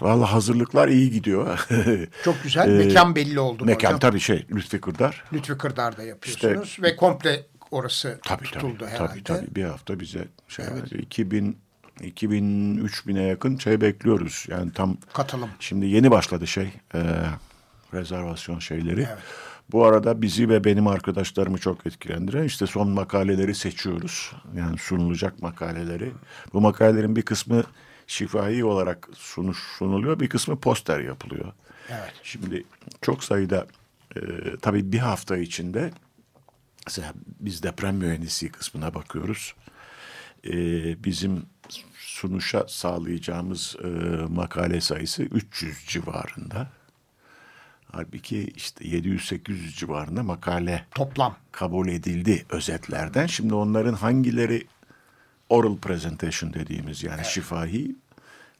Valla hazırlıklar iyi gidiyor. Çok güzel. Ee, mekan belli oldu Mekan hocam? tabii şey Lütfi Kırdar. Lütfi Kırdar'da yapıyorsunuz ve komple orası Tabii tutuldu tabii, herhalde. tabii tabii bir hafta bize şey verdi. 2000 2000 3000'e yakın şey bekliyoruz. Yani tam Katılım. Şimdi yeni başladı şey e, rezervasyon şeyleri. Evet. Bu arada bizi ve benim arkadaşlarımı çok etkilendiren işte son makaleleri seçiyoruz. Yani sunulacak makaleleri. Bu makalelerin bir kısmı şifai olarak sunuş, sunuluyor. Bir kısmı poster yapılıyor. Evet. Şimdi çok sayıda e, tabii bir hafta içinde mesela biz deprem mühendisliği kısmına bakıyoruz. E, bizim sunuşa sağlayacağımız e, makale sayısı 300 civarında. Halbuki işte 700-800 civarında makale Toplam. kabul edildi özetlerden. Şimdi onların hangileri oral presentation dediğimiz yani şifahi,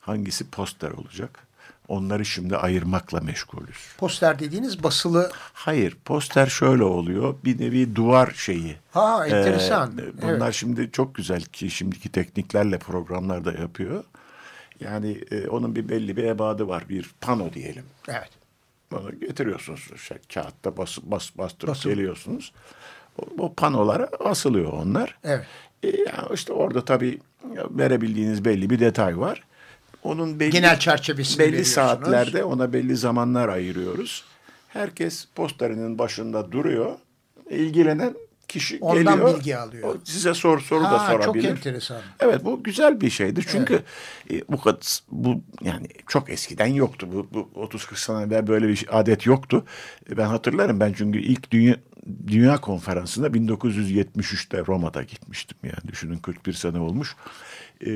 hangisi poster olacak? Onları şimdi ayırmakla meşgulüz. Poster dediğiniz basılı. Hayır, poster şöyle oluyor. Bir nevi duvar şeyi. Ha enteresan. Ee, bunlar evet. şimdi çok güzel ki şimdiki tekniklerle programlarda yapıyor. Yani e, onun bir belli bir ebadı var. Bir pano diyelim. Evet. Onu getiriyorsunuz. Şey, kağıtta bas, bas, bastırıp Basılı. geliyorsunuz. O, o panolara asılıyor onlar. Evet. E, yani işte orada tabii verebildiğiniz belli bir detay var. Onun belli, Genel çerçevesini belli saatlerde ona belli zamanlar ayırıyoruz. Herkes posterinin başında duruyor. İlgilenen kişi Ondan geliyor. bilgi alıyor. O size sor soru da Ha, çok sorabilir. enteresan. Evet bu güzel bir şeydir. Çünkü e, bu kadar bu yani çok eskiden yoktu. Bu, bu 30-40 sene evvel böyle bir adet yoktu. E, Ben hatırlarım ben çünkü ilk dünya Dünya Konferansı'na 1973'te Roma'da gitmiştim yani düşünün 41 sene olmuş. E,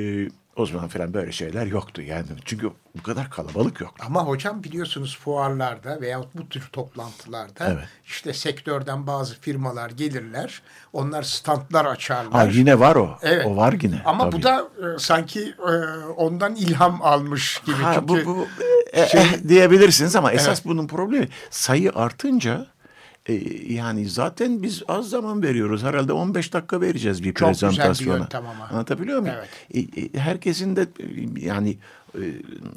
o zaman falan böyle şeyler yoktu yani çünkü bu kadar kalabalık yoktu. Ama hocam biliyorsunuz fuarlarda veyahut bu tür toplantılarda Evet. işte sektörden bazı firmalar gelirler. Onlar standlar açarlar. Ha yine var o. Evet. O var yine. Ama tabii. bu da e, sanki e, ondan ilham almış gibi. Ha, Çünkü bu, bu e, şey- e, diyebilirsiniz ama esas bunun problemi sayı artınca e, yani zaten biz az zaman veriyoruz. Herhalde 15 dakika vereceğiz bir Çok güzel bir prezentasyona. yöntem ama. Anlatabiliyor muyum? Evet. E, e, herkesin de yani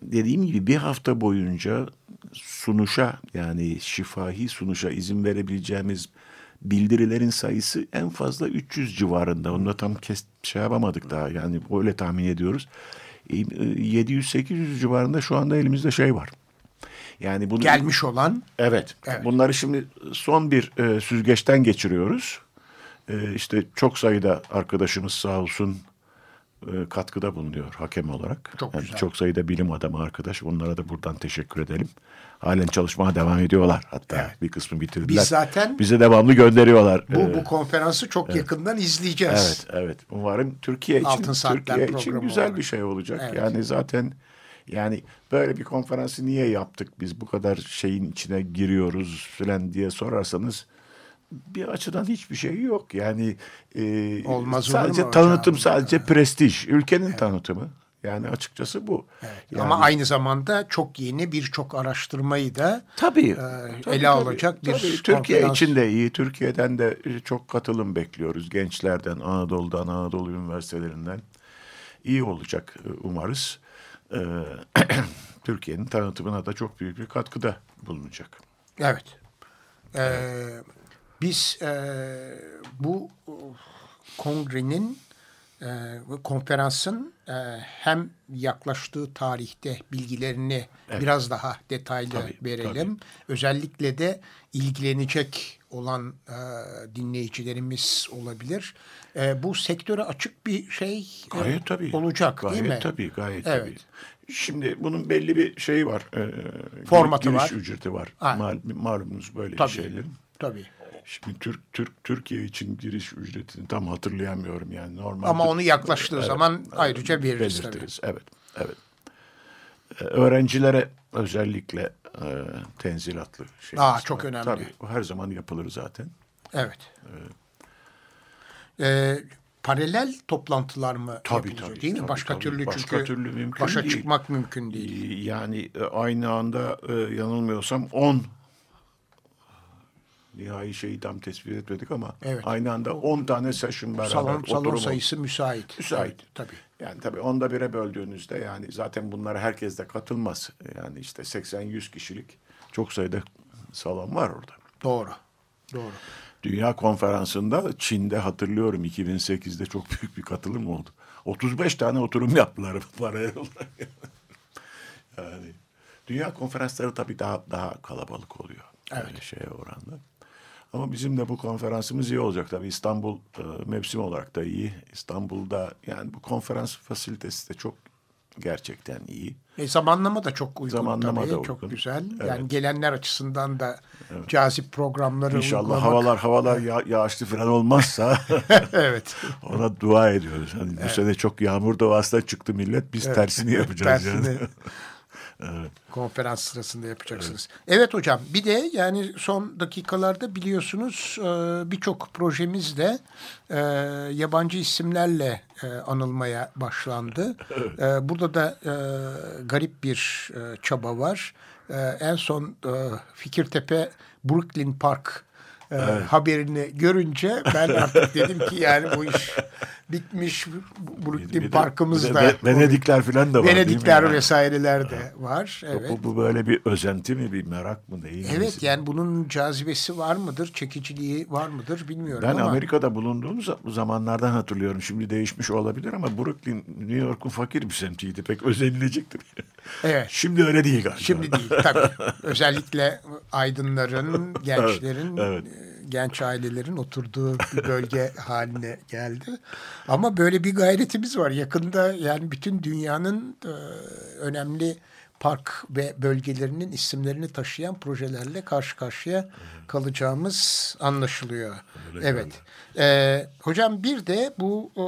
dediğim gibi bir hafta boyunca sunuşa yani şifahi sunuşa izin verebileceğimiz bildirilerin sayısı en fazla 300 civarında. Onu da tam kes, şey yapamadık daha yani öyle tahmin ediyoruz. E, e, 700-800 civarında şu anda elimizde şey var. Yani bunu gelmiş olan Evet. Evet. Bunları şimdi son bir e, süzgeçten geçiriyoruz. E, işte çok sayıda arkadaşımız sağ olsun e, katkıda bulunuyor hakem olarak. Çok Yani güzel. Çok sayıda bilim adamı arkadaş. Onlara da buradan teşekkür edelim. Halen çalışmaya devam ediyorlar. Hatta Evet. bir kısmı bitirdiler. Biz zaten- bize devamlı gönderiyorlar. bu, E, bu konferansı çok yakından izleyeceğiz. Evet, evet. Umarım Türkiye için, Altın Saatler Türkiye için güzel olarak. bir şey olacak. Evet. Yani zaten yani böyle bir konferansı niye yaptık biz bu kadar şeyin içine giriyoruz falan diye sorarsanız bir açıdan hiçbir şey yok. Yani e, Olmaz sadece tanıtım sadece prestij. Ülkenin tanıtımı. Yani açıkçası bu. Yani- Ama aynı zamanda çok yeni birçok araştırmayı da Tabii. e, tabii, ele alacak bir tabii. Türkiye konferans. için de iyi. Türkiye'den de çok katılım bekliyoruz. Gençlerden, Anadolu'dan, Anadolu üniversitelerinden. iyi olacak e, umarız. Ee, Türkiye'nin tanıtımına da çok büyük bir katkıda bulunacak. Evet. Ee, biz e, bu e, kongrenin e, konferansın e, hem yaklaştığı tarihte bilgilerini biraz daha detaylı Tabii, verelim. Özellikle de ilgilenecek olan e, dinleyicilerimiz olabilir. E, bu sektöre açık bir şey e, Gayet tabii. olacak gayet değil mi? tabii, gayet Evet. tabii. Şimdi bunun belli bir şeyi var. e, Formatı giriş var. ücreti var. Mal, malumunuz böyle Tabii. şeylerin. Tabii. Şimdi Türk Türk Türkiye için giriş ücretini tam hatırlayamıyorum yani normal. Ama onu yaklaştığı zaman ayrıca veririz tabii. belirtiriz. Evet, evet. Ee, Öğrencilere özellikle e, tenzilatlı şey. Aa, çok önemli. Tabii, o her zaman yapılır zaten. Evet. Ee, paralel toplantılar mı Tabii, yapılıyor tabii, değil mi? tabii, Başka tabii. türlü Başka çünkü türlü mümkün başa değil. çıkmak mümkün değil. Yani e, aynı anda e, yanılmıyorsam 10 nihai şeyi tam tespit etmedik ama Evet. aynı anda 10 tane session beraber Salon, salon sayısı müsait. Müsait. Evet, tabii. Yani tabii onda bire böldüğünüzde yani zaten bunlara herkes de katılmaz. Yani işte 80-100 kişilik çok sayıda salon var orada. Doğru. Doğru. Dünya konferansında Çin'de hatırlıyorum 2008'de çok büyük bir katılım oldu. 35 tane oturum yaptılar olarak. yani dünya konferansları tabii daha daha kalabalık oluyor. Evet. Yani şeye oranla. Ama bizim de bu konferansımız iyi olacak tabii. İstanbul e, mevsim olarak da iyi. İstanbul'da yani bu konferans fasilitesi de çok gerçekten iyi. E, zamanlama da çok uygun Zamanlama tabii. da Çok uygun. güzel. Evet. Yani gelenler açısından da cazip programları İnşallah uygulamak. havalar havalar ya, yağışlı falan olmazsa evet. ona dua ediyoruz. Hani bu sene çok yağmur doğasına çıktı millet. Biz tersini yapacağız Tersini. yani. Konferans sırasında yapacaksınız. Evet. hocam bir de yani son dakikalarda biliyorsunuz e, birçok projemiz de e, yabancı isimlerle e, anılmaya başlandı. E, Burada da garip bir çaba var. En son Fikirtepe Brooklyn Park e, haberini görünce ben artık dedim ki yani bu iş bitmiş Brooklyn Parkımız da. Ve- Venedikler falan da var Venedikler vesaireler de var. Evet. Bu, bu böyle bir özenti mi, bir merak mı değil? Evet yani bunun cazibesi var mıdır, çekiciliği var mıdır bilmiyorum Ben ama. Amerika'da bulunduğum za- zamanlardan hatırlıyorum. Şimdi değişmiş olabilir ama Brooklyn, New York'un fakir bir semtiydi. Pek özenilecektir. Evet. Şimdi öyle değil galiba. Şimdi değil tabii. Özellikle aydınların, gençlerin, evet. Genç ailelerin oturduğu bir bölge haline geldi. Ama böyle bir gayretimiz var. Yakında yani bütün dünyanın e, önemli park ve bölgelerinin isimlerini taşıyan projelerle karşı karşıya kalacağımız anlaşılıyor. evet. E, hocam bir de bu, e,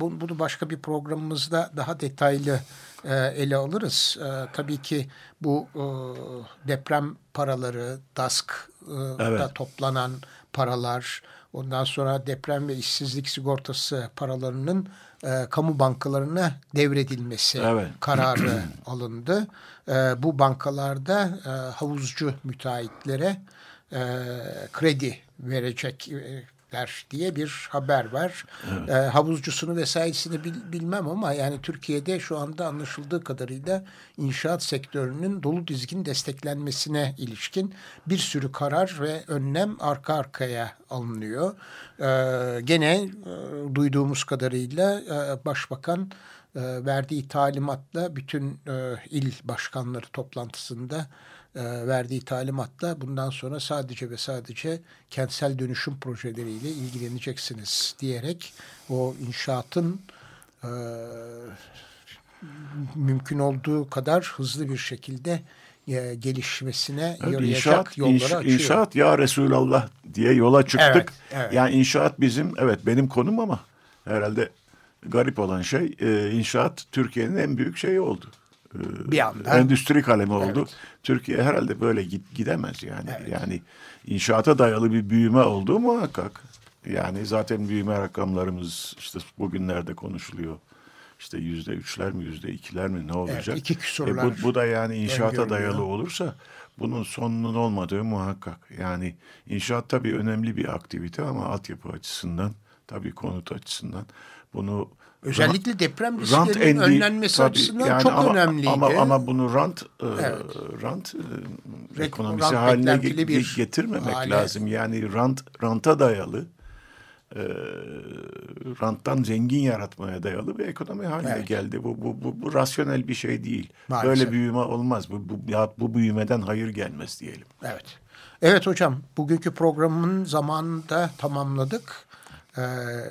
bu bunu başka bir programımızda daha detaylı e, ele alırız. E, tabii ki bu e, deprem paraları, DASK'da Evet. toplanan paralar, ondan sonra deprem ve işsizlik sigortası paralarının e, kamu bankalarına devredilmesi Evet. kararı alındı. E, bu bankalarda e, havuzcu müteahhitlere e, kredi verecekler diye bir haber var. E, havuzcusunu vesairesini bil- bilmem ama yani Türkiye'de şu anda anlaşıldığı kadarıyla inşaat sektörünün dolu dizgin desteklenmesine ilişkin bir sürü karar ve önlem arka arkaya alınıyor. E, gene e, duyduğumuz kadarıyla e, Başbakan e, verdiği talimatla bütün e, il başkanları toplantısında verdiği talimatla bundan sonra sadece ve sadece kentsel dönüşüm projeleriyle ilgileneceksiniz diyerek o inşaatın e, mümkün olduğu kadar hızlı bir şekilde e, gelişmesine Evet, yarayacak inşaat, yolları inş- açıyor. inşaat ya Resulallah diye yola çıktık. Evet, evet. Yani inşaat bizim, evet benim konum ama herhalde garip olan şey e, inşaat Türkiye'nin en büyük şeyi oldu. E, Bir anda. Endüstri kalemi oldu. Evet. Türkiye herhalde böyle git, gidemez yani. Yani inşaata dayalı bir büyüme olduğu muhakkak. Yani zaten büyüme rakamlarımız işte bugünlerde konuşuluyor. İşte yüzde üçler mi yüzde ikiler mi ne olacak? iki küsurlar bu, bu da yani inşaata dayalı olursa bunun sonunun olmadığı muhakkak. Yani inşaat tabii önemli bir aktivite ama altyapı açısından tabii konut açısından bunu Özellikle deprem risklerinin endi- önlenmesi tabii açısından yani çok ama, önemliydi. Ama, ama bunu rant e, Evet. rant e, Rek- ekonomisi rant haline ge- getirmemek hale- lazım. Yani rant ranta dayalı e, ranttan zengin yaratmaya dayalı bir ekonomi haline Evet. geldi. Bu, bu, bu, bu rasyonel bir şey değil. Maalesef. Böyle büyüme olmaz. Bu, bu, ya bu büyümeden hayır gelmez diyelim. Evet. Evet hocam, bugünkü programın zamanını da tamamladık. Ee,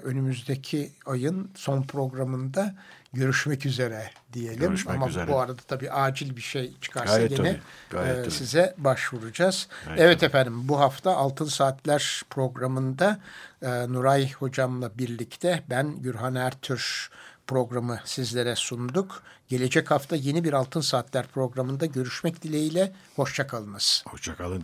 önümüzdeki ayın son programında görüşmek üzere diyelim. Görüşmek Ama üzere. bu arada tabii acil bir şey çıkarsa Gayet tabii, gayet e, tabii. size başvuracağız. Gayet evet efendim, bu hafta Altın Saatler programında e, Nuray hocamla birlikte ben Gürhan Ertür programı sizlere sunduk. Gelecek hafta yeni bir Altın Saatler programında görüşmek dileğiyle. Hoşçakalınız. Hoşçakalın.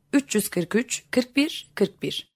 343 41 41